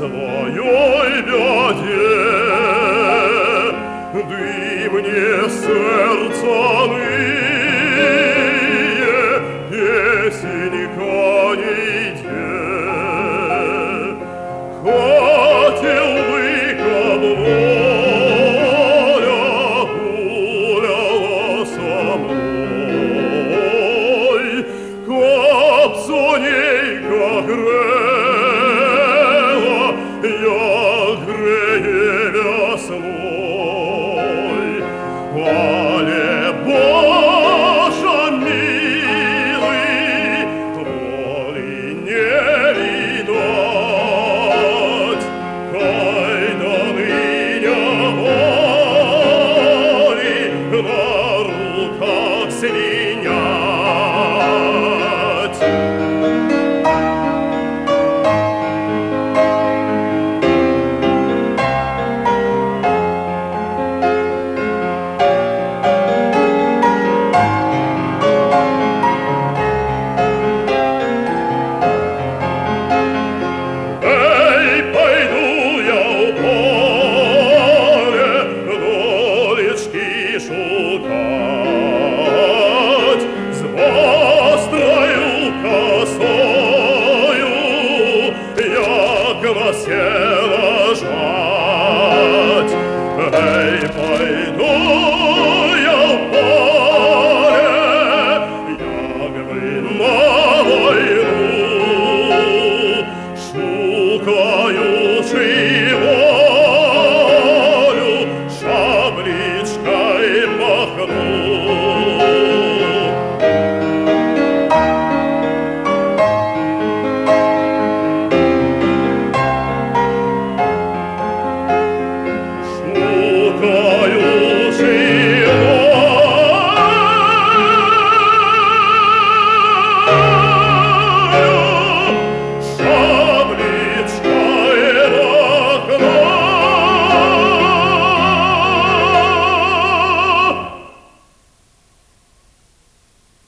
своей беде. Ты мне сердце ныне песенька села жать. Эй, пойду я в новой ру, шукаю чего волю